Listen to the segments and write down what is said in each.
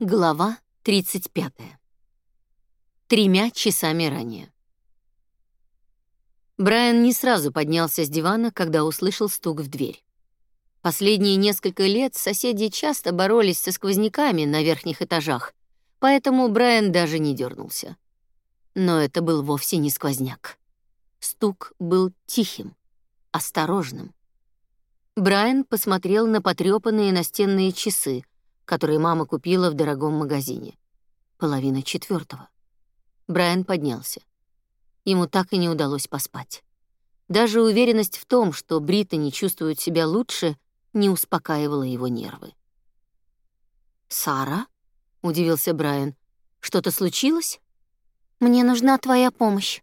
Глава 35. Тремя часами ранее. Брайан не сразу поднялся с дивана, когда услышал стук в дверь. Последние несколько лет соседи часто боролись со сквозняками на верхних этажах, поэтому Брайан даже не дернулся. Но это был вовсе не сквозняк. Стук был тихим, осторожным. Брайан посмотрел на потрепанные настенные часы — которые мама купила в дорогом магазине. Половина четвертого. Брайан поднялся. Ему так и не удалось поспать. Даже уверенность в том, что Брита не чувствует себя лучше, не успокаивала его нервы. «Сара?» — удивился Брайан. «Что-то случилось?» «Мне нужна твоя помощь».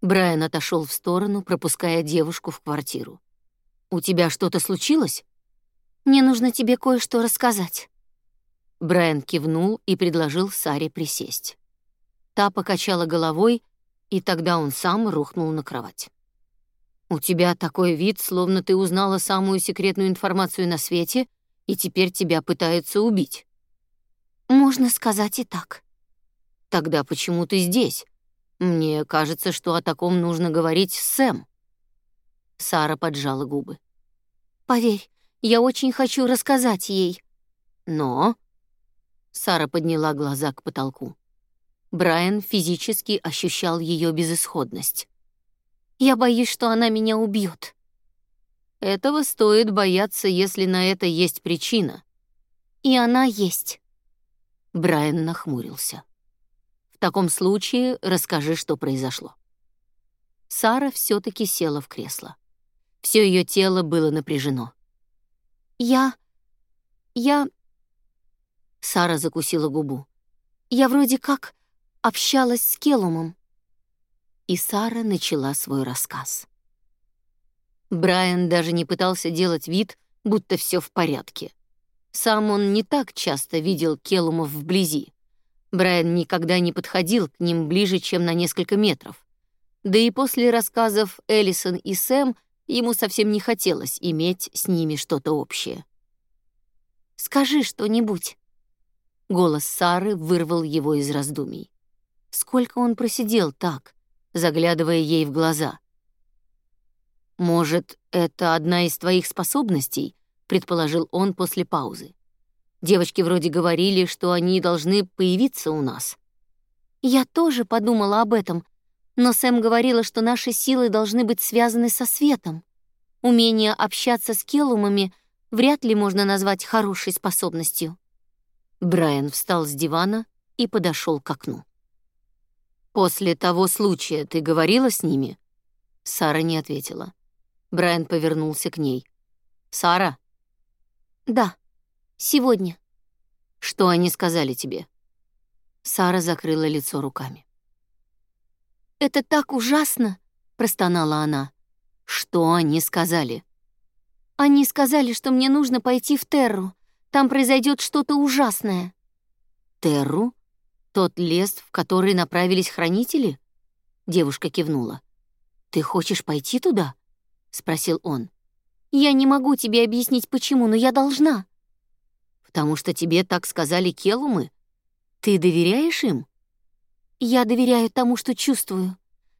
Брайан отошел в сторону, пропуская девушку в квартиру. «У тебя что-то случилось?» «Мне нужно тебе кое-что рассказать». Брайан кивнул и предложил Саре присесть. Та покачала головой, и тогда он сам рухнул на кровать. «У тебя такой вид, словно ты узнала самую секретную информацию на свете, и теперь тебя пытаются убить». «Можно сказать и так». «Тогда почему ты здесь? Мне кажется, что о таком нужно говорить с Сэм». Сара поджала губы. «Поверь, я очень хочу рассказать ей». «Но...» Сара подняла глаза к потолку. Брайан физически ощущал ее безысходность. «Я боюсь, что она меня убьет». «Этого стоит бояться, если на это есть причина». «И она есть». Брайан нахмурился. «В таком случае расскажи, что произошло». Сара все таки села в кресло. Все ее тело было напряжено. «Я... я Сара закусила губу. «Я вроде как общалась с Келумом». И Сара начала свой рассказ. Брайан даже не пытался делать вид, будто все в порядке. Сам он не так часто видел Келумов вблизи. Брайан никогда не подходил к ним ближе, чем на несколько метров. Да и после рассказов Эллисон и Сэм ему совсем не хотелось иметь с ними что-то общее. «Скажи что-нибудь», Голос Сары вырвал его из раздумий. Сколько он просидел так, заглядывая ей в глаза? «Может, это одна из твоих способностей?» — предположил он после паузы. «Девочки вроде говорили, что они должны появиться у нас». «Я тоже подумала об этом, но Сэм говорила, что наши силы должны быть связаны со светом. Умение общаться с келумами вряд ли можно назвать хорошей способностью». Брайан встал с дивана и подошел к окну. «После того случая ты говорила с ними?» Сара не ответила. Брайан повернулся к ней. «Сара?» «Да, сегодня». «Что они сказали тебе?» Сара закрыла лицо руками. «Это так ужасно!» — простонала она. «Что они сказали?» «Они сказали, что мне нужно пойти в Терру, там произойдет что-то ужасное». «Терру? Тот лес, в который направились хранители?» Девушка кивнула. «Ты хочешь пойти туда?» — спросил он. «Я не могу тебе объяснить, почему, но я должна». «Потому что тебе так сказали келумы? Ты доверяешь им?» «Я доверяю тому, что чувствую».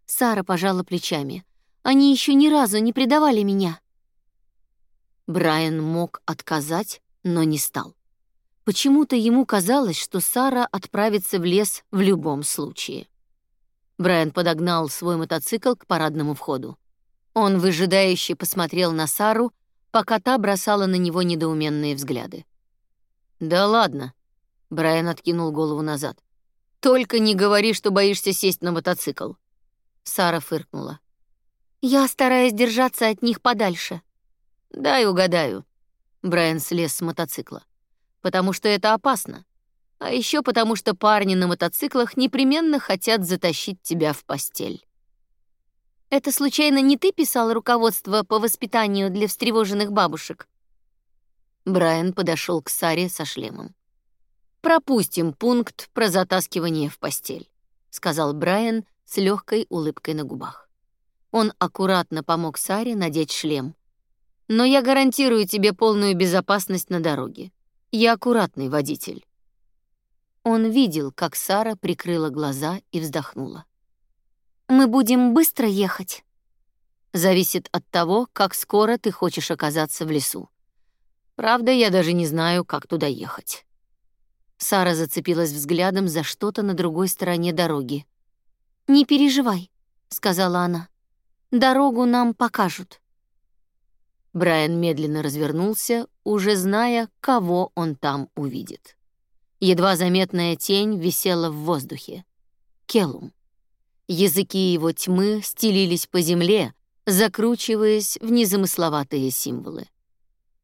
Сара пожала плечами. «Они еще ни разу не предавали меня». Брайан мог отказать, но не стал. Почему-то ему казалось, что Сара отправится в лес в любом случае. Брайан подогнал свой мотоцикл к парадному входу. Он выжидающе посмотрел на Сару, пока та бросала на него недоуменные взгляды. «Да ладно», — Брайан откинул голову назад. «Только не говори, что боишься сесть на мотоцикл». Сара фыркнула. «Я стараюсь держаться от них подальше». «Дай угадаю. Брайан слез с мотоцикла. «Потому что это опасно. А еще потому что парни на мотоциклах непременно хотят затащить тебя в постель». «Это случайно не ты писал руководство по воспитанию для встревоженных бабушек?» Брайан подошел к Саре со шлемом. «Пропустим пункт про затаскивание в постель», — сказал Брайан с легкой улыбкой на губах. Он аккуратно помог Саре надеть шлем, но я гарантирую тебе полную безопасность на дороге. Я аккуратный водитель». Он видел, как Сара прикрыла глаза и вздохнула. «Мы будем быстро ехать?» «Зависит от того, как скоро ты хочешь оказаться в лесу. Правда, я даже не знаю, как туда ехать». Сара зацепилась взглядом за что-то на другой стороне дороги. «Не переживай», — сказала она. «Дорогу нам покажут». Брайан медленно развернулся, уже зная, кого он там увидит. Едва заметная тень висела в воздухе. Келум. Языки его тьмы стелились по земле, закручиваясь в незамысловатые символы.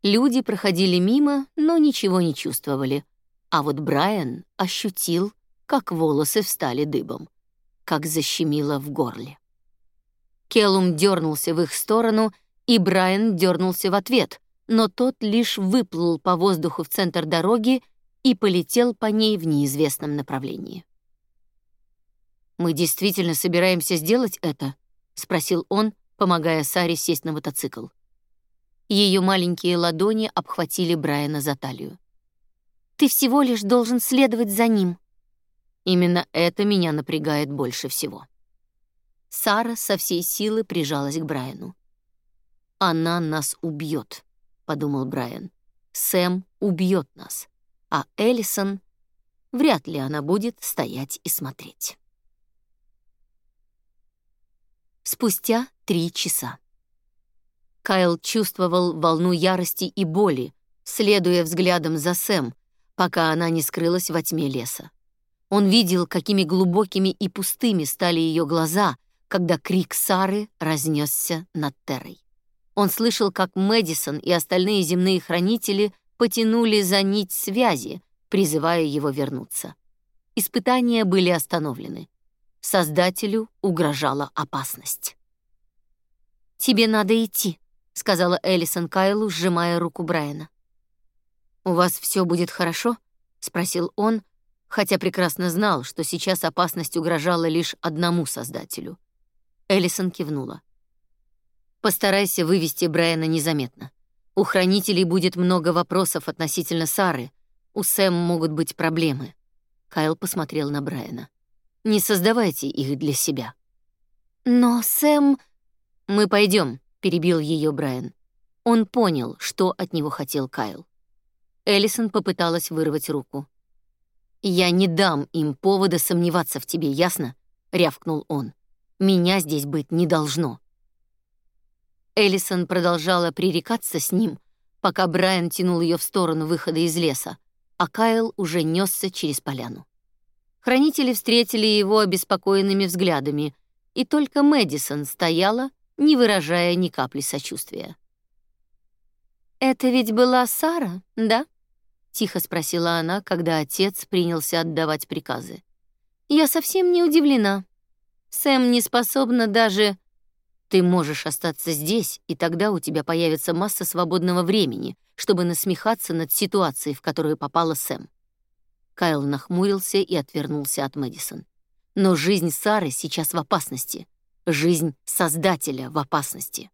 Люди проходили мимо, но ничего не чувствовали. А вот Брайан ощутил, как волосы встали дыбом, как защемило в горле. Келум дернулся в их сторону, и Брайан дернулся в ответ, но тот лишь выплыл по воздуху в центр дороги и полетел по ней в неизвестном направлении. «Мы действительно собираемся сделать это?» — спросил он, помогая Саре сесть на мотоцикл. Ее маленькие ладони обхватили Брайана за талию. «Ты всего лишь должен следовать за ним». Именно это меня напрягает больше всего. Сара со всей силы прижалась к Брайану. «Она нас убьет», — подумал Брайан. «Сэм убьет нас а Эллисон вряд ли она будет стоять и смотреть. Спустя три часа. Кайл чувствовал волну ярости и боли, следуя взглядом за Сэм, пока она не скрылась во тьме леса. Он видел, какими глубокими и пустыми стали ее глаза, когда крик Сары разнесся над Террой. Он слышал, как Мэдисон и остальные земные хранители потянули за нить связи, призывая его вернуться. Испытания были остановлены. Создателю угрожала опасность. «Тебе надо идти», — сказала Эллисон Кайлу, сжимая руку Брайана. «У вас все будет хорошо?» — спросил он, хотя прекрасно знал, что сейчас опасность угрожала лишь одному Создателю. Эллисон кивнула. «Постарайся вывести Брайана незаметно. У хранителей будет много вопросов относительно Сары. У Сэм могут быть проблемы. Кайл посмотрел на Брайана. Не создавайте их для себя. Но Сэм... Мы пойдем, перебил ее Брайан. Он понял, что от него хотел Кайл. Эллисон попыталась вырвать руку. «Я не дам им повода сомневаться в тебе, ясно?» — рявкнул он. «Меня здесь быть не должно». Эллисон продолжала пререкаться с ним, пока Брайан тянул ее в сторону выхода из леса, а Кайл уже несся через поляну. Хранители встретили его обеспокоенными взглядами, и только Мэдисон стояла, не выражая ни капли сочувствия. «Это ведь была Сара, да?» — тихо спросила она, когда отец принялся отдавать приказы. «Я совсем не удивлена. Сэм не способна даже...» Ты можешь остаться здесь, и тогда у тебя появится масса свободного времени, чтобы насмехаться над ситуацией, в которую попала Сэм. Кайл нахмурился и отвернулся от Мэдисон. Но жизнь Сары сейчас в опасности. Жизнь Создателя в опасности.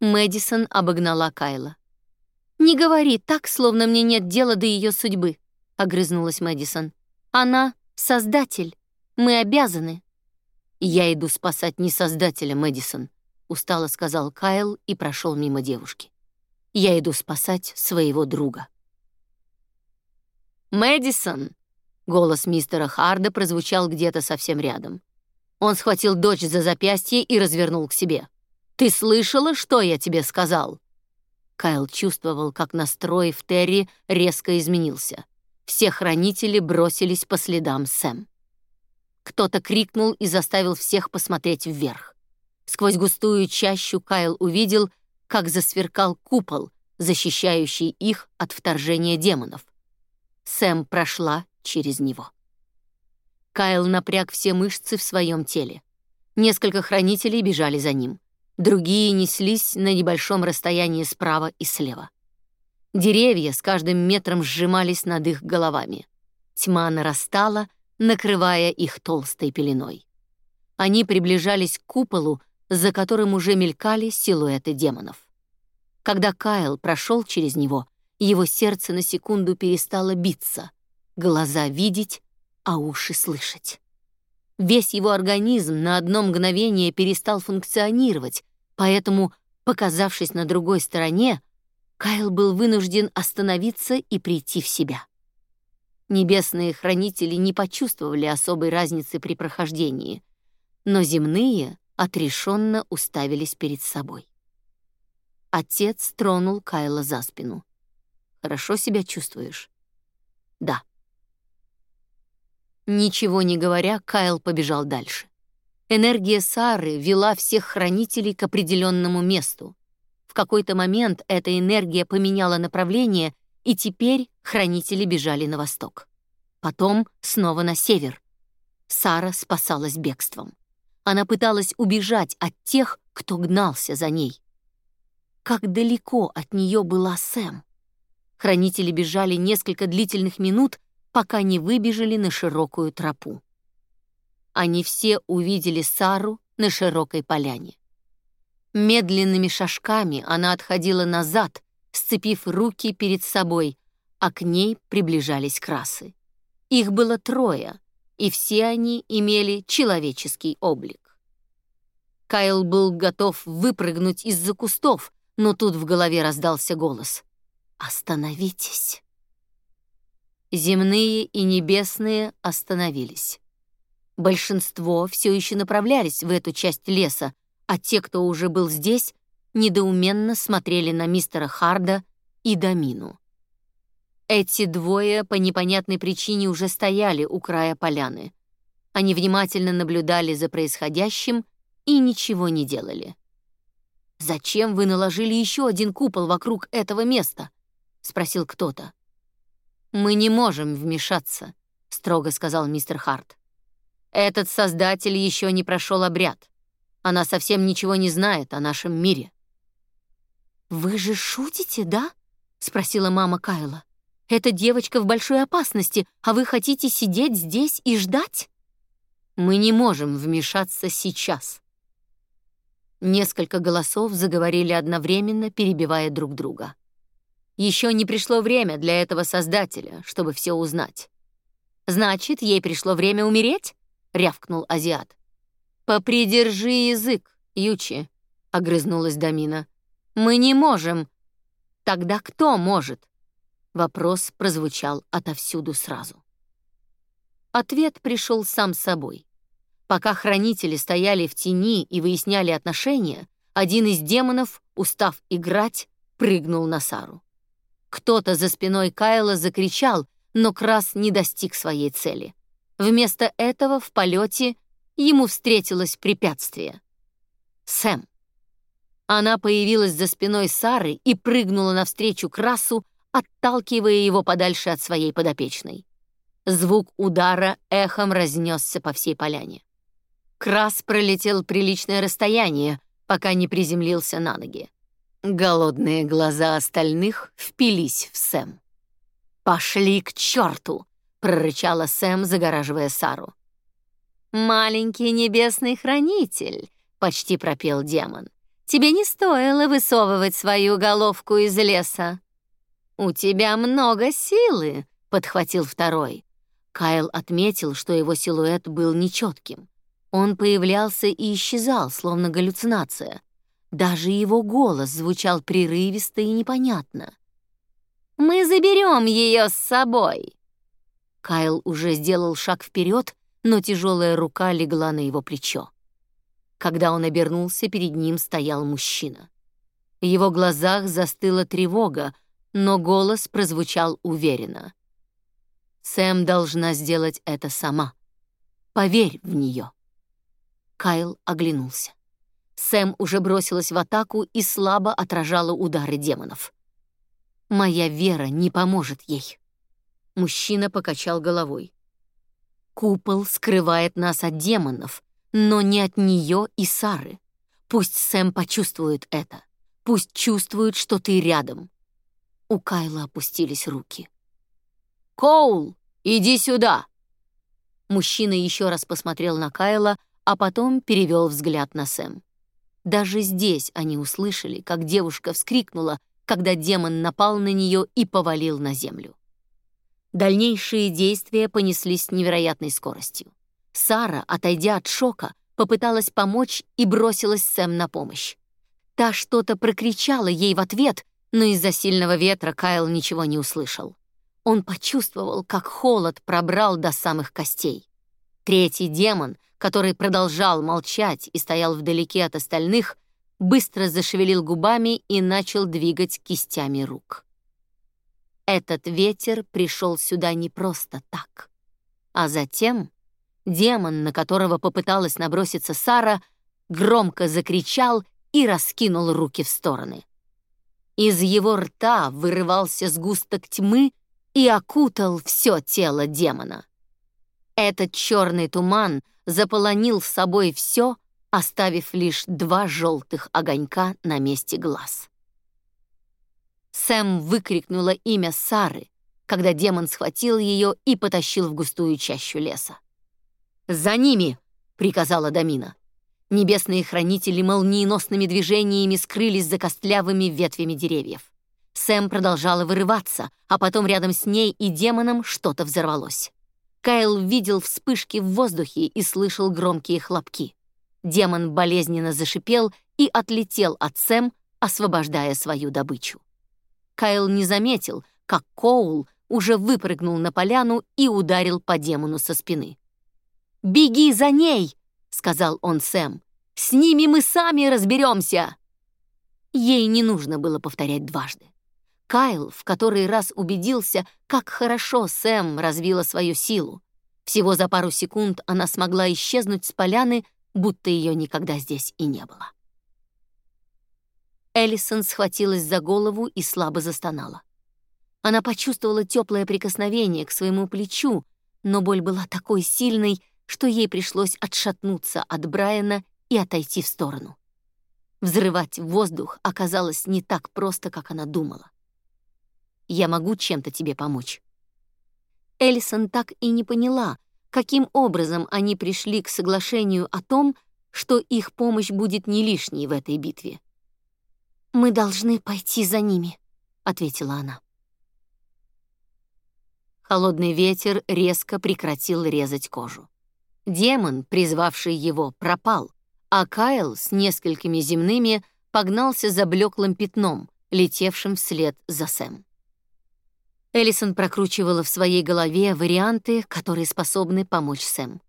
Мэдисон обогнала Кайла. «Не говори так, словно мне нет дела до ее судьбы», — огрызнулась Мэдисон. «Она — Создатель. Мы обязаны». «Я иду спасать не Создателя, Мэдисон», — устало сказал Кайл и прошел мимо девушки. «Я иду спасать своего друга». «Мэдисон!» — голос мистера Харда прозвучал где-то совсем рядом. Он схватил дочь за запястье и развернул к себе. «Ты слышала, что я тебе сказал?» Кайл чувствовал, как настрой в Терри резко изменился. Все хранители бросились по следам Сэм. Кто-то крикнул и заставил всех посмотреть вверх. Сквозь густую чащу Кайл увидел, как засверкал купол, защищающий их от вторжения демонов. Сэм прошла через него. Кайл напряг все мышцы в своем теле. Несколько хранителей бежали за ним. Другие неслись на небольшом расстоянии справа и слева. Деревья с каждым метром сжимались над их головами. Тьма нарастала, накрывая их толстой пеленой. Они приближались к куполу, за которым уже мелькали силуэты демонов. Когда Кайл прошел через него, его сердце на секунду перестало биться. глаза видеть, а уши слышать. Весь его организм на одно мгновение перестал функционировать, поэтому, показавшись на другой стороне, Кайл был вынужден остановиться и прийти в себя. Небесные хранители не почувствовали особой разницы при прохождении, но земные отрешенно уставились перед собой. Отец тронул Кайла за спину. «Хорошо себя чувствуешь?» «Да». Ничего не говоря, Кайл побежал дальше. Энергия Сары вела всех хранителей к определенному месту. В какой-то момент эта энергия поменяла направление, и теперь хранители бежали на восток. Потом снова на север. Сара спасалась бегством. Она пыталась убежать от тех, кто гнался за ней. Как далеко от нее была Сэм? Хранители бежали несколько длительных минут, пока не выбежали на широкую тропу. Они все увидели Сару на широкой поляне. Медленными шажками она отходила назад, сцепив руки перед собой, а к ней приближались красы. Их было трое, и все они имели человеческий облик. Кайл был готов выпрыгнуть из-за кустов, но тут в голове раздался голос. «Остановитесь!» Земные и небесные остановились. Большинство все еще направлялись в эту часть леса, а те, кто уже был здесь, недоуменно смотрели на мистера Харда и Дамину. Эти двое по непонятной причине уже стояли у края поляны. Они внимательно наблюдали за происходящим и ничего не делали. «Зачем вы наложили еще один купол вокруг этого места?» — спросил кто-то. «Мы не можем вмешаться», — строго сказал мистер Харт. «Этот создатель еще не прошел обряд. Она совсем ничего не знает о нашем мире». «Вы же шутите, да?» — спросила мама Кайла. Эта девочка в большой опасности, а вы хотите сидеть здесь и ждать? Мы не можем вмешаться сейчас. Несколько голосов заговорили одновременно, перебивая друг друга. Еще не пришло время для этого создателя, чтобы все узнать. Значит, ей пришло время умереть? рявкнул азиат. Попридержи язык, Ючи, огрызнулась Дамина. Мы не можем. Тогда кто может? Вопрос прозвучал отовсюду сразу. Ответ пришел сам собой. Пока хранители стояли в тени и выясняли отношения, один из демонов, устав играть, прыгнул на Сару. Кто-то за спиной Кайла закричал, но Крас не достиг своей цели. Вместо этого в полете ему встретилось препятствие. Сэм. Она появилась за спиной Сары и прыгнула навстречу Красу, отталкивая его подальше от своей подопечной. Звук удара эхом разнесся по всей поляне. Крас пролетел приличное расстояние, пока не приземлился на ноги. Голодные глаза остальных впились в Сэм. «Пошли к черту!» — прорычала Сэм, загораживая Сару. «Маленький небесный хранитель», — почти пропел демон. «Тебе не стоило высовывать свою головку из леса». «У тебя много силы», — подхватил второй. Кайл отметил, что его силуэт был нечетким. Он появлялся и исчезал, словно галлюцинация. Даже его голос звучал прерывисто и непонятно. «Мы заберем ее с собой!» Кайл уже сделал шаг вперед, но тяжелая рука легла на его плечо. Когда он обернулся, перед ним стоял мужчина. В его глазах застыла тревога, но голос прозвучал уверенно. Сэм должна сделать это сама. Поверь в нее. Кайл оглянулся. Сэм уже бросилась в атаку и слабо отражала удары демонов. Моя вера не поможет ей. Мужчина покачал головой. Купол скрывает нас от демонов, но не от нее и Сары. Пусть Сэм почувствует это. Пусть чувствует, что ты рядом. У Кайла опустились руки. «Коул, иди сюда!» Мужчина еще раз посмотрел на Кайла, а потом перевел взгляд на Сэм. Даже здесь они услышали, как девушка вскрикнула, когда демон напал на нее и повалил на землю. Дальнейшие действия понеслись с невероятной скоростью. Сара, отойдя от шока, попыталась помочь и бросилась Сэм на помощь. Та что-то прокричала ей в ответ, но из-за сильного ветра Кайл ничего не услышал. Он почувствовал, как холод пробрал до самых костей. Третий демон, который продолжал молчать и стоял вдалеке от остальных, быстро зашевелил губами и начал двигать кистями рук. Этот ветер пришел сюда не просто так. А затем демон, на которого попыталась наброситься Сара, громко закричал и раскинул руки в стороны. Из его рта вырывался сгусток тьмы и окутал все тело демона. Этот черный туман заполонил собой все, оставив лишь два желтых огонька на месте глаз. Сэм выкрикнула имя Сары, когда демон схватил ее и потащил в густую чащу леса. «За ними!» — приказала Дамина. Небесные хранители молниеносными движениями скрылись за костлявыми ветвями деревьев. Сэм продолжала вырываться, а потом рядом с ней и демоном что-то взорвалось. Кайл видел вспышки в воздухе и слышал громкие хлопки. Демон болезненно зашипел и отлетел от Сэм, освобождая свою добычу. Кайл не заметил, как Коул уже выпрыгнул на поляну и ударил по демону со спины. «Беги за ней!» — сказал он Сэм. «С ними мы сами разберемся!» Ей не нужно было повторять дважды. Кайл в который раз убедился, как хорошо Сэм развила свою силу. Всего за пару секунд она смогла исчезнуть с поляны, будто ее никогда здесь и не было. Эллисон схватилась за голову и слабо застонала. Она почувствовала теплое прикосновение к своему плечу, но боль была такой сильной, что ей пришлось отшатнуться от Брайана и отойти в сторону. Взрывать воздух оказалось не так просто, как она думала. «Я могу чем-то тебе помочь». Эллисон так и не поняла, каким образом они пришли к соглашению о том, что их помощь будет не лишней в этой битве. «Мы должны пойти за ними», — ответила она. Холодный ветер резко прекратил резать кожу. Демон, призвавший его, пропал, а Кайл с несколькими земными погнался за блеклым пятном, летевшим вслед за Сэм. Эллисон прокручивала в своей голове варианты, которые способны помочь Сэм.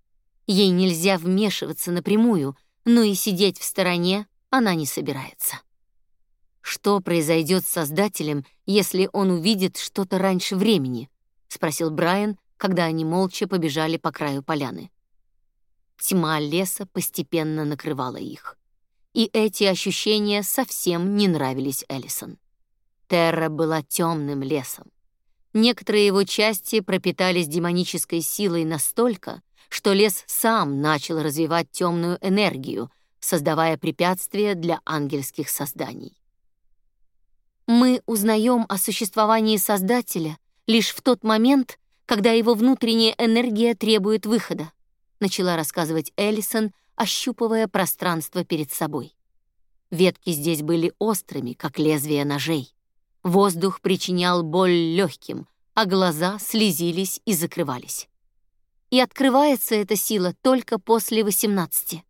Ей нельзя вмешиваться напрямую, но и сидеть в стороне она не собирается. Что произойдет с Создателем, если он увидит что-то раньше времени? спросил Брайан, когда они молча побежали по краю поляны. Тьма леса постепенно накрывала их. И эти ощущения совсем не нравились Эллисон. Терра была темным лесом. Некоторые его части пропитались демонической силой настолько, что лес сам начал развивать темную энергию, создавая препятствия для ангельских созданий. Мы узнаем о существовании Создателя лишь в тот момент, когда его внутренняя энергия требует выхода начала рассказывать Эллисон, ощупывая пространство перед собой. Ветки здесь были острыми, как лезвия ножей. Воздух причинял боль легким, а глаза слезились и закрывались. И открывается эта сила только после 18.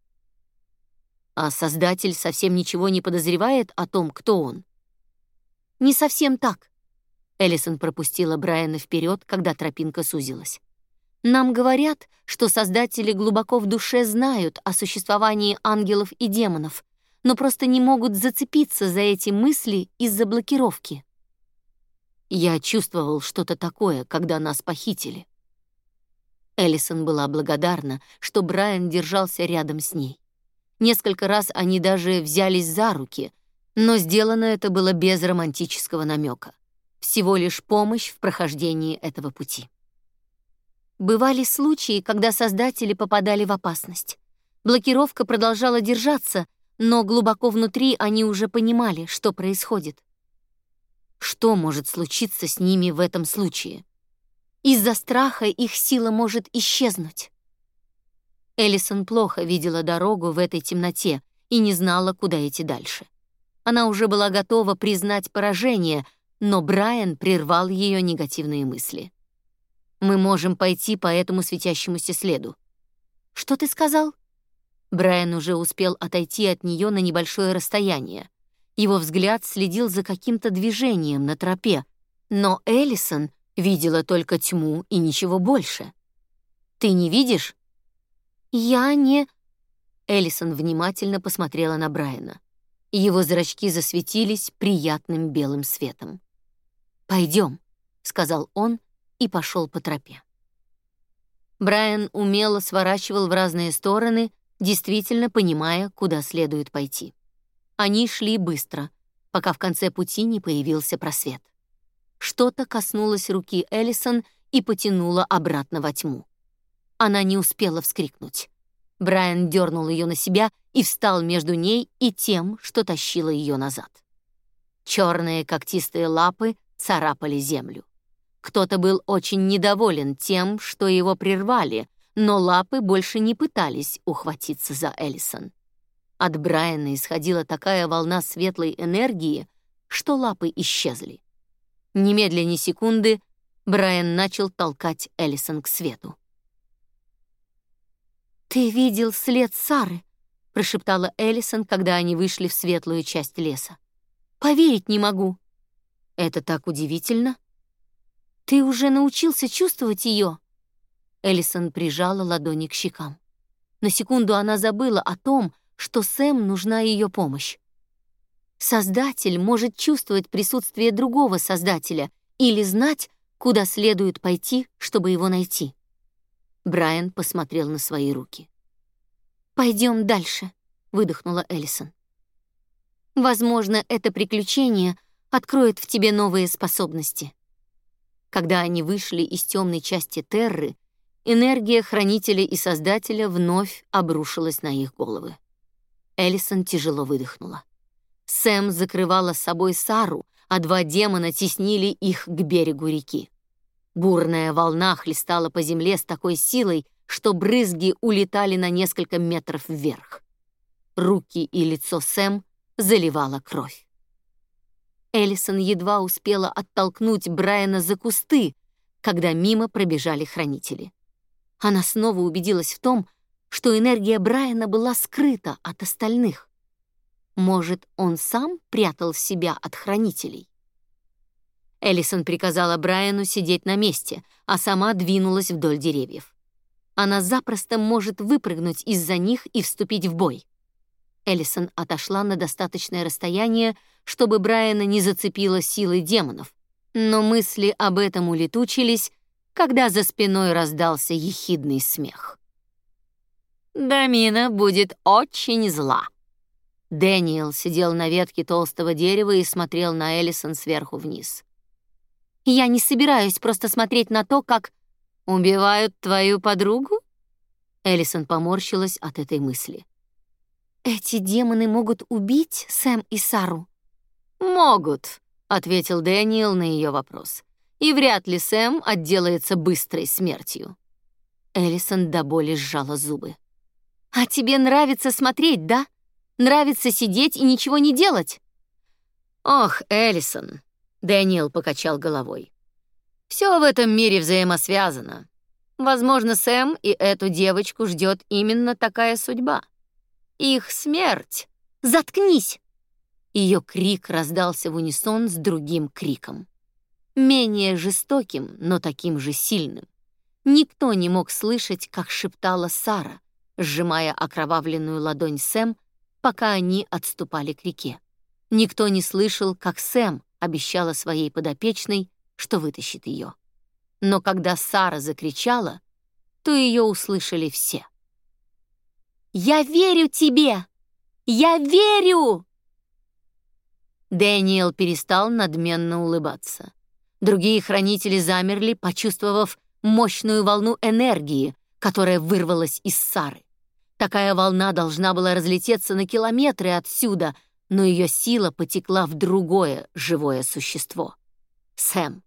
А Создатель совсем ничего не подозревает о том, кто он. Не совсем так. Эллисон пропустила Брайана вперед, когда тропинка сузилась. Нам говорят, что создатели глубоко в душе знают о существовании ангелов и демонов, но просто не могут зацепиться за эти мысли из-за блокировки. Я чувствовал что-то такое, когда нас похитили. Эллисон была благодарна, что Брайан держался рядом с ней. Несколько раз они даже взялись за руки, но сделано это было без романтического намека. Всего лишь помощь в прохождении этого пути. Бывали случаи, когда создатели попадали в опасность. Блокировка продолжала держаться, но глубоко внутри они уже понимали, что происходит. Что может случиться с ними в этом случае? Из-за страха их сила может исчезнуть. Эллисон плохо видела дорогу в этой темноте и не знала, куда идти дальше. Она уже была готова признать поражение, но Брайан прервал ее негативные мысли. Мы можем пойти по этому светящемуся следу. Что ты сказал? Брайан уже успел отойти от нее на небольшое расстояние. Его взгляд следил за каким-то движением на тропе, но Эллисон видела только тьму и ничего больше. «Ты не видишь?» «Я не...» Эллисон внимательно посмотрела на Брайана. Его зрачки засветились приятным белым светом. «Пойдем», — сказал он и пошел по тропе. Брайан умело сворачивал в разные стороны, действительно понимая, куда следует пойти. Они шли быстро, пока в конце пути не появился просвет. Что-то коснулось руки Эллисон и потянуло обратно во тьму. Она не успела вскрикнуть. Брайан дернул ее на себя и встал между ней и тем, что тащило ее назад. Черные когтистые лапы царапали землю. Кто-то был очень недоволен тем, что его прервали, но лапы больше не пытались ухватиться за Эллисон. От Брайана исходила такая волна светлой энергии, что лапы исчезли. Немедля ни секунды Брайан начал толкать Эллисон к свету. «Ты видел след Сары?» — прошептала Эллисон, когда они вышли в светлую часть леса. «Поверить не могу». «Это так удивительно». «Ты уже научился чувствовать ее?» Эллисон прижала ладони к щекам. На секунду она забыла о том, что Сэм нужна ее помощь. Создатель может чувствовать присутствие другого создателя или знать, куда следует пойти, чтобы его найти. Брайан посмотрел на свои руки. Пойдем дальше», — выдохнула Эллисон. «Возможно, это приключение откроет в тебе новые способности». Когда они вышли из темной части Терры, энергия Хранителя и Создателя вновь обрушилась на их головы. Эллисон тяжело выдохнула. Сэм закрывала с собой Сару, а два демона теснили их к берегу реки. Бурная волна хлестала по земле с такой силой, что брызги улетали на несколько метров вверх. Руки и лицо Сэм заливала кровь. Эллисон едва успела оттолкнуть Брайана за кусты, когда мимо пробежали хранители. Она снова убедилась в том, что энергия Брайана была скрыта от остальных. Может, он сам прятал себя от хранителей? Эллисон приказала Брайану сидеть на месте, а сама двинулась вдоль деревьев. Она запросто может выпрыгнуть из-за них и вступить в бой. Эллисон отошла на достаточное расстояние, чтобы Брайана не зацепила силой демонов, но мысли об этом улетучились, когда за спиной раздался ехидный смех. «Дамина будет очень зла». Дэниел сидел на ветке толстого дерева и смотрел на Эллисон сверху вниз. Я не собираюсь просто смотреть на то, как убивают твою подругу? Эллисон поморщилась от этой мысли. Эти демоны могут убить Сэм и Сару. Могут, ответил Дэниел на ее вопрос. И вряд ли Сэм отделается быстрой смертью. Эллисон до боли сжала зубы. А тебе нравится смотреть, да? Нравится сидеть и ничего не делать? Ох, Эллисон, Дэниел покачал головой. Все в этом мире взаимосвязано. Возможно, Сэм и эту девочку ждет именно такая судьба. Их смерть. Заткнись. Ее крик раздался в унисон с другим криком. Менее жестоким, но таким же сильным. Никто не мог слышать, как шептала Сара, сжимая окровавленную ладонь Сэм, пока они отступали к реке. Никто не слышал, как Сэм обещала своей подопечной, что вытащит ее. Но когда Сара закричала, то ее услышали все. «Я верю тебе! Я верю!» Дэниел перестал надменно улыбаться. Другие хранители замерли, почувствовав мощную волну энергии, которая вырвалась из Сары. Такая волна должна была разлететься на километры отсюда — но ее сила потекла в другое живое существо — Сэм.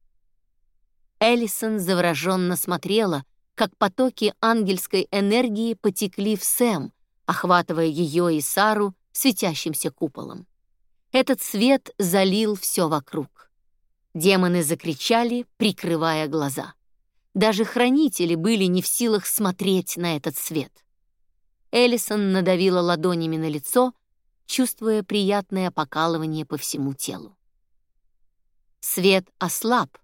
Эллисон завороженно смотрела, как потоки ангельской энергии потекли в Сэм, охватывая ее и Сару светящимся куполом. Этот свет залил все вокруг. Демоны закричали, прикрывая глаза. Даже хранители были не в силах смотреть на этот свет. Эллисон надавила ладонями на лицо, чувствуя приятное покалывание по всему телу. Свет ослаб,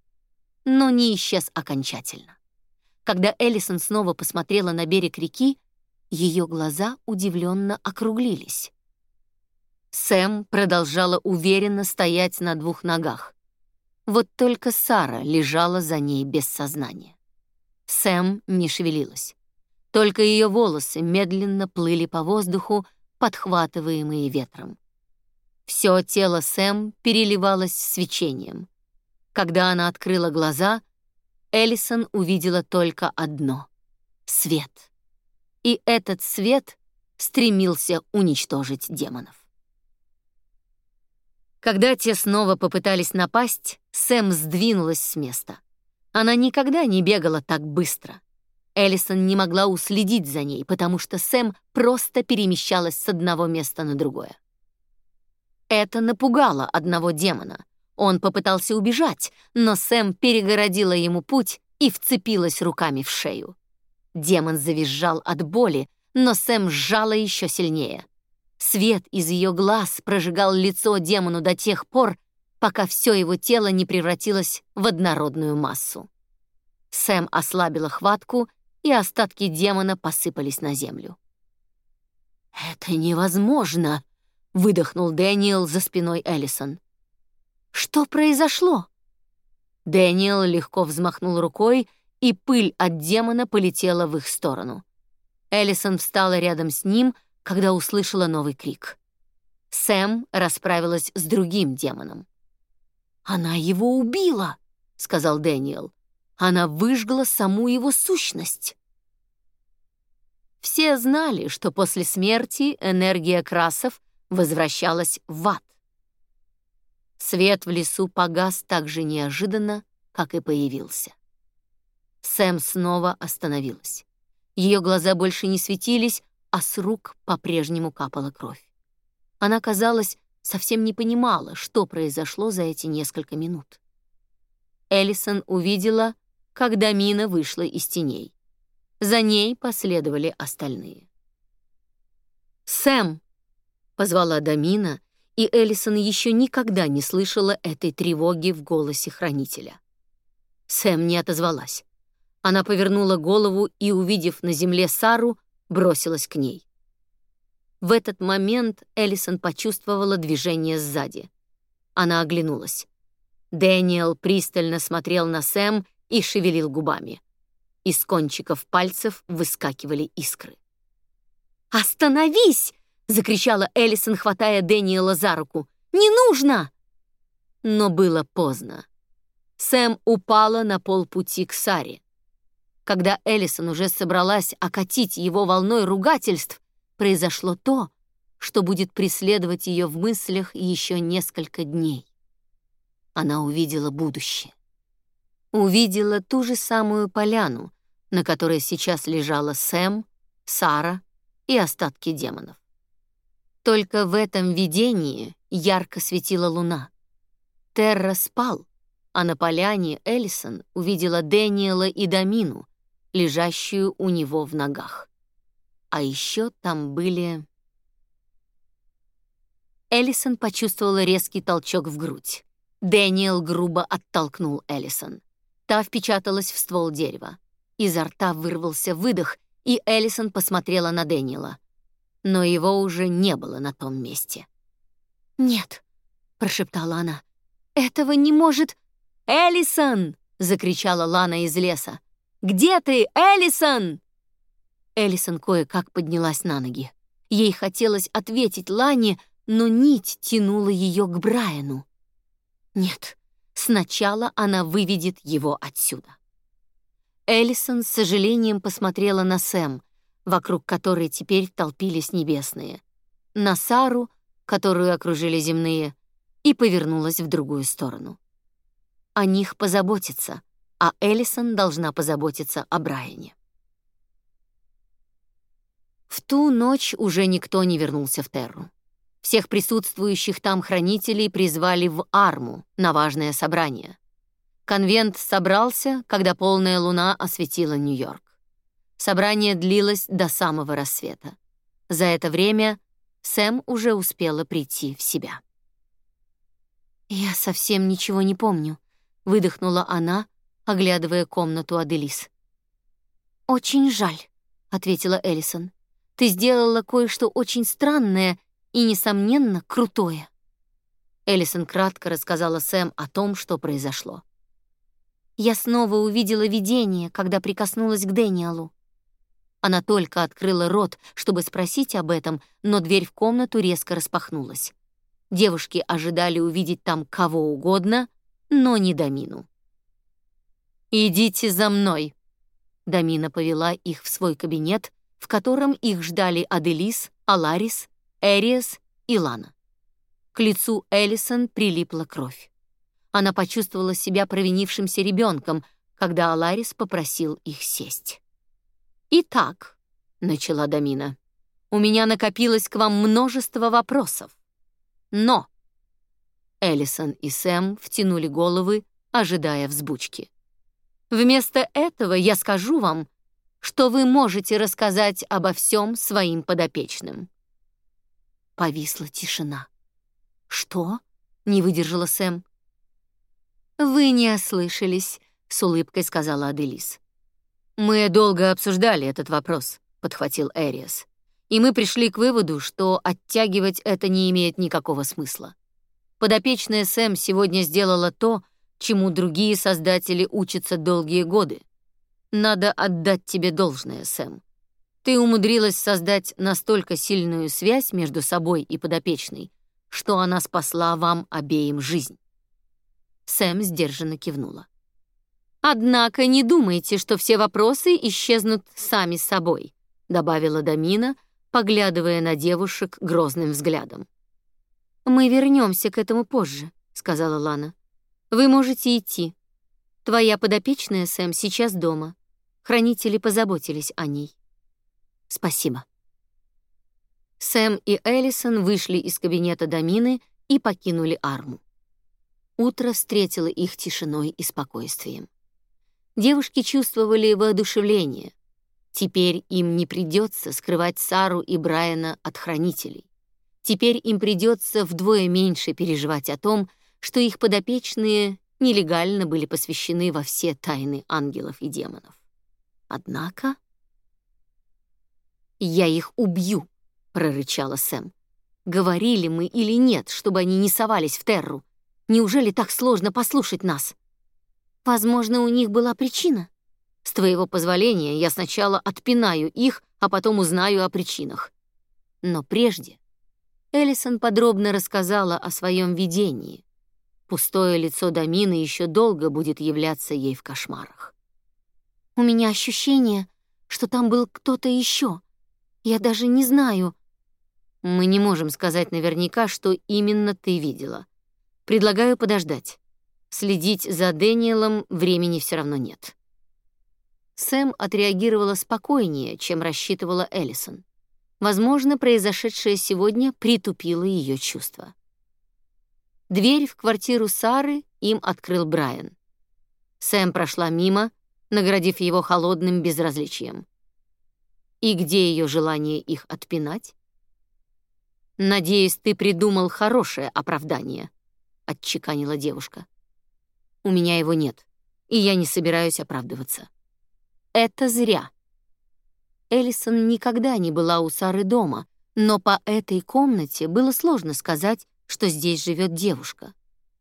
но не исчез окончательно. Когда Эллисон снова посмотрела на берег реки, ее глаза удивленно округлились. Сэм продолжала уверенно стоять на двух ногах. Вот только Сара лежала за ней без сознания. Сэм не шевелилась. Только ее волосы медленно плыли по воздуху, подхватываемые ветром. Все тело Сэм переливалось свечением. Когда она открыла глаза, Эллисон увидела только одно — свет. И этот свет стремился уничтожить демонов. Когда те снова попытались напасть, Сэм сдвинулась с места. Она никогда не бегала так быстро. Эллисон не могла уследить за ней, потому что Сэм просто перемещалась с одного места на другое. Это напугало одного демона. Он попытался убежать, но Сэм перегородила ему путь и вцепилась руками в шею. Демон завизжал от боли, но Сэм сжала еще сильнее. Свет из ее глаз прожигал лицо демону до тех пор, пока все его тело не превратилось в однородную массу. Сэм ослабила хватку, и остатки демона посыпались на землю. «Это невозможно!» — выдохнул Дэниел за спиной Эллисон. «Что произошло?» Дэниел легко взмахнул рукой, и пыль от демона полетела в их сторону. Эллисон встала рядом с ним, когда услышала новый крик. Сэм расправилась с другим демоном. «Она его убила!» — сказал Дэниел. «Она выжгла саму его сущность». Все знали, что после смерти энергия красов возвращалась в ад. Свет в лесу погас так же неожиданно, как и появился. Сэм снова остановилась. Ее глаза больше не светились, а с рук по-прежнему капала кровь. Она, казалось, совсем не понимала, что произошло за эти несколько минут. Эллисон увидела, когда Мина вышла из теней. За ней последовали остальные. «Сэм!» — позвала Дамина, и Эллисон еще никогда не слышала этой тревоги в голосе хранителя. Сэм не отозвалась. Она повернула голову и, увидев на земле Сару, бросилась к ней. В этот момент Эллисон почувствовала движение сзади. Она оглянулась. Дэниел пристально смотрел на Сэм и шевелил губами. Из кончиков пальцев выскакивали искры. «Остановись!» — закричала Эллисон, хватая Дэниела за руку. «Не нужно!» Но было поздно. Сэм упала на полпути к Саре. Когда Эллисон уже собралась окатить его волной ругательств, произошло то, что будет преследовать ее в мыслях еще несколько дней. Она увидела будущее. Увидела ту же самую поляну, на которой сейчас лежала Сэм, Сара и остатки демонов. Только в этом видении ярко светила луна. Терра спал, а на поляне Эллисон увидела Дэниела и Дамину, лежащую у него в ногах. А еще там были... Эллисон почувствовала резкий толчок в грудь. Дэниел грубо оттолкнул Эллисон. Та впечаталась в ствол дерева. Изо рта вырвался выдох, и Эллисон посмотрела на Дэниела. Но его уже не было на том месте. «Нет», — прошептала она, — «этого не может...» «Эллисон!» — закричала Лана из леса. «Где ты, Эллисон?» Эллисон кое-как поднялась на ноги. Ей хотелось ответить Лане, но нить тянула ее к Брайану. Нет, сначала она выведет его отсюда. Эллисон с сожалением посмотрела на Сэм, вокруг которой теперь толпились небесные, на Сару, которую окружили земные, и повернулась в другую сторону. О них позаботиться, а Эллисон должна позаботиться о Брайане. В ту ночь уже никто не вернулся в Терру. Всех присутствующих там хранителей призвали в Арму на важное собрание. Конвент собрался, когда полная луна осветила Нью-Йорк. Собрание длилось до самого рассвета. За это время Сэм уже успела прийти в себя. «Я совсем ничего не помню», — выдохнула она, оглядывая комнату Аделис. «Очень жаль», — ответила Эллисон. «Ты сделала кое-что очень странное и, несомненно, крутое». Эллисон кратко рассказала Сэм о том, что произошло. Я снова увидела видение, когда прикоснулась к Дэниелу. Она только открыла рот, чтобы спросить об этом, но дверь в комнату резко распахнулась. Девушки ожидали увидеть там кого угодно, но не Дамину. «Идите за мной!» Дамина повела их в свой кабинет, в котором их ждали Аделис, Аларис, Эриас и Лана. К лицу Эллисон прилипла кровь. Она почувствовала себя провинившимся ребенком, когда Аларис попросил их сесть. «Итак», — начала Дамина, — «у меня накопилось к вам множество вопросов. Но...» Эллисон и Сэм втянули головы, ожидая взбучки. «Вместо этого я скажу вам, что вы можете рассказать обо всем своим подопечным». Повисла тишина. «Что?» — не выдержала Сэм. «Вы не ослышались», — с улыбкой сказала Аделис. «Мы долго обсуждали этот вопрос», — подхватил Эриас и мы пришли к выводу, что оттягивать это не имеет никакого смысла. Подопечная Сэм сегодня сделала то, чему другие создатели учатся долгие годы. Надо отдать тебе должное, Сэм. Ты умудрилась создать настолько сильную связь между собой и подопечной, что она спасла вам обеим жизнь. Сэм сдержанно кивнула. Однако не думайте, что все вопросы исчезнут сами собой, добавила Дамина, поглядывая на девушек грозным взглядом. «Мы вернемся к этому позже», — сказала Лана. «Вы можете идти. Твоя подопечная, Сэм, сейчас дома. Хранители позаботились о ней». «Спасибо». Сэм и Эллисон вышли из кабинета Дамины и покинули арму. Утро встретило их тишиной и спокойствием. Девушки чувствовали воодушевление, Теперь им не придется скрывать Сару и Брайана от хранителей. Теперь им придется вдвое меньше переживать о том, что их подопечные нелегально были посвящены во все тайны ангелов и демонов. Однако... «Я их убью», — прорычала Сэм. «Говорили мы или нет, чтобы они не совались в Терру? Неужели так сложно послушать нас?» «Возможно, у них была причина», с твоего позволения я сначала отпинаю их, а потом узнаю о причинах. Но прежде Эллисон подробно рассказала о своем видении. Пустое лицо Дамины еще долго будет являться ей в кошмарах. «У меня ощущение, что там был кто-то еще. Я даже не знаю...» «Мы не можем сказать наверняка, что именно ты видела. Предлагаю подождать. Следить за Дэниелом времени все равно нет». Сэм отреагировала спокойнее, чем рассчитывала Эллисон. Возможно, произошедшее сегодня притупило ее чувства. Дверь в квартиру Сары им открыл Брайан. Сэм прошла мимо, наградив его холодным безразличием. И где ее желание их отпинать? «Надеюсь, ты придумал хорошее оправдание», — отчеканила девушка. «У меня его нет, и я не собираюсь оправдываться». Это зря. Эллисон никогда не была у Сары дома, но по этой комнате было сложно сказать, что здесь живет девушка.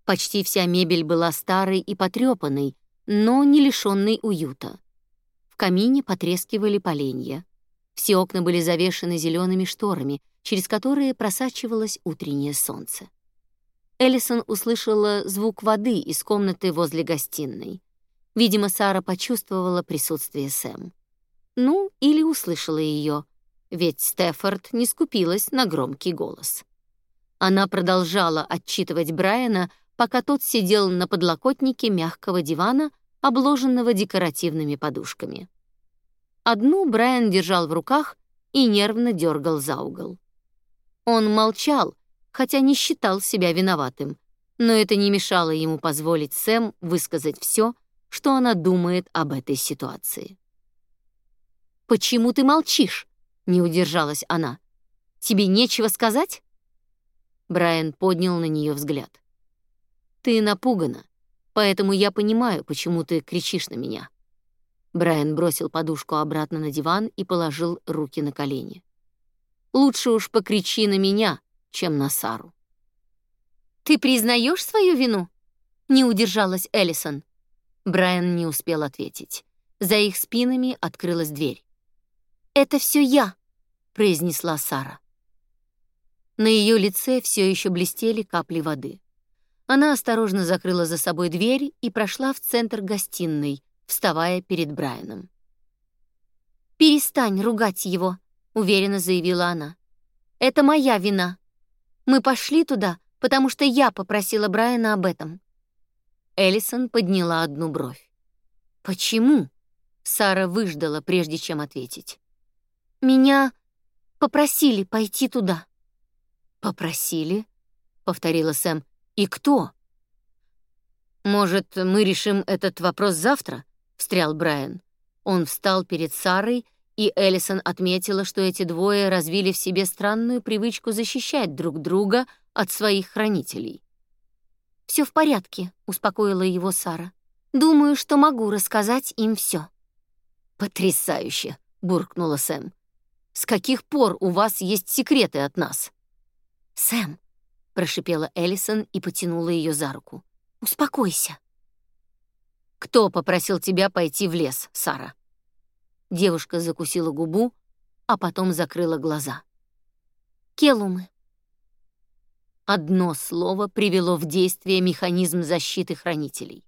Почти вся мебель была старой и потрепанной, но не лишенной уюта. В камине потрескивали поленья. Все окна были завешены зелеными шторами, через которые просачивалось утреннее солнце. Эллисон услышала звук воды из комнаты возле гостиной. Видимо, Сара почувствовала присутствие Сэм. Ну, или услышала ее, ведь Стефорд не скупилась на громкий голос. Она продолжала отчитывать Брайана, пока тот сидел на подлокотнике мягкого дивана, обложенного декоративными подушками. Одну Брайан держал в руках и нервно дергал за угол. Он молчал, хотя не считал себя виноватым, Но это не мешало ему позволить Сэм высказать все, что она думает об этой ситуации. «Почему ты молчишь?» — не удержалась она. «Тебе нечего сказать?» Брайан поднял на нее взгляд. «Ты напугана, поэтому я понимаю, почему ты кричишь на меня». Брайан бросил подушку обратно на диван и положил руки на колени. «Лучше уж покричи на меня, чем на Сару». «Ты признаешь свою вину?» — не удержалась Эллисон. Брайан не успел ответить. За их спинами открылась дверь. «Это все я», — произнесла Сара. На ее лице все еще блестели капли воды. Она осторожно закрыла за собой дверь и прошла в центр гостиной, вставая перед Брайаном. «Перестань ругать его», — уверенно заявила она. «Это моя вина. Мы пошли туда, потому что я попросила Брайана об этом». Эллисон подняла одну бровь. «Почему?» — Сара выждала, прежде чем ответить. Меня попросили пойти туда. Попросили? повторила Сэм. И кто? Может, мы решим этот вопрос завтра? встрял Брайан. Он встал перед Сарой, и Эллисон отметила, что эти двое развили в себе странную привычку защищать друг друга от своих хранителей. Все в порядке, успокоила его Сара. Думаю, что могу рассказать им все. Потрясающе, буркнула Сэм. С каких пор у вас есть секреты от нас?» «Сэм», — прошипела Эллисон и потянула ее за руку. «Успокойся». «Кто попросил тебя пойти в лес, Сара?» Девушка закусила губу, а потом закрыла глаза. «Келумы». Одно слово привело в действие механизм защиты хранителей.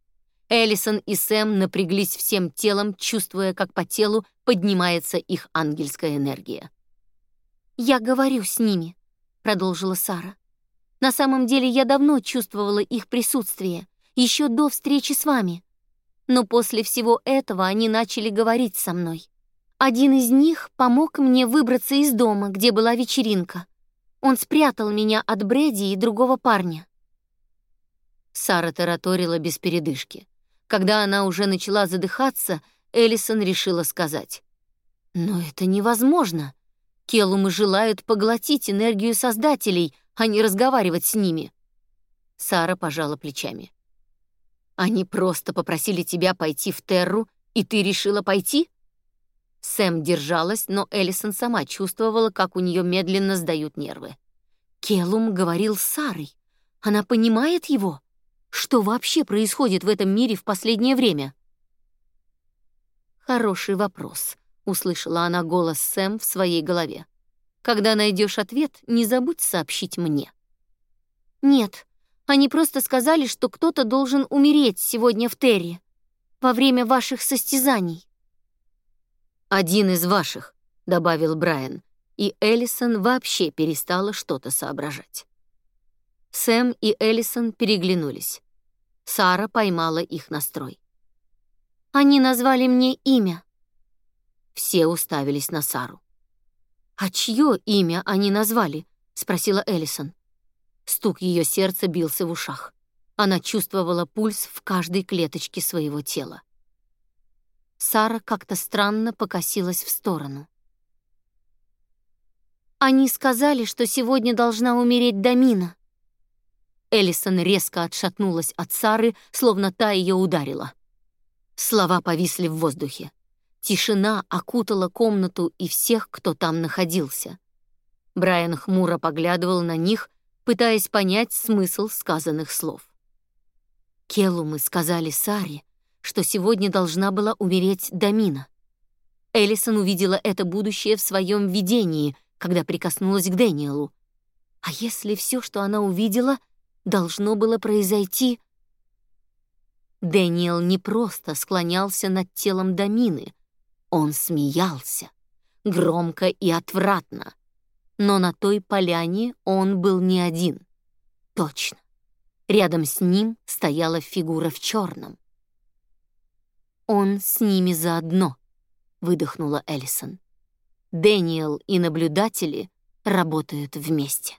Эллисон и Сэм напряглись всем телом, чувствуя, как по телу поднимается их ангельская энергия. «Я говорю с ними», — продолжила Сара. «На самом деле я давно чувствовала их присутствие, еще до встречи с вами. Но после всего этого они начали говорить со мной. Один из них помог мне выбраться из дома, где была вечеринка. Он спрятал меня от Брэди и другого парня». Сара тараторила без передышки. Когда она уже начала задыхаться, Эллисон решила сказать. «Но это невозможно. Келумы желают поглотить энергию Создателей, а не разговаривать с ними». Сара пожала плечами. «Они просто попросили тебя пойти в Терру, и ты решила пойти?» Сэм держалась, но Эллисон сама чувствовала, как у нее медленно сдают нервы. Келум говорил с Сарой. Она понимает его. Что вообще происходит в этом мире в последнее время? Хороший вопрос, услышала она голос Сэм в своей голове. Когда найдешь ответ, не забудь сообщить мне. Нет, они просто сказали, что кто-то должен умереть сегодня в Терри во время ваших состязаний. Один из ваших, добавил Брайан, и Эллисон вообще перестала что-то соображать. Сэм и Эллисон переглянулись. Сара поймала их настрой. «Они назвали мне имя». Все уставились на Сару. «А чье имя они назвали?» — спросила Эллисон. Стук ее сердца бился в ушах. Она чувствовала пульс в каждой клеточке своего тела. Сара как-то странно покосилась в сторону. «Они сказали, что сегодня должна умереть Дамина», Эллисон резко отшатнулась от Сары, словно та ее ударила. Слова повисли в воздухе. Тишина окутала комнату и всех, кто там находился. Брайан хмуро поглядывал на них, пытаясь понять смысл сказанных слов. Келумы сказали Саре, что сегодня должна была умереть Дамина. Эллисон увидела это будущее в своем видении, когда прикоснулась к Дэниелу. А если все, что она увидела — должно было произойти. Дэниел не просто склонялся над телом Дамины, он смеялся, громко и отвратно. Но на той поляне он был не один. Точно. Рядом с ним стояла фигура в черном. «Он с ними заодно», — выдохнула Эллисон. «Дэниел и наблюдатели работают вместе».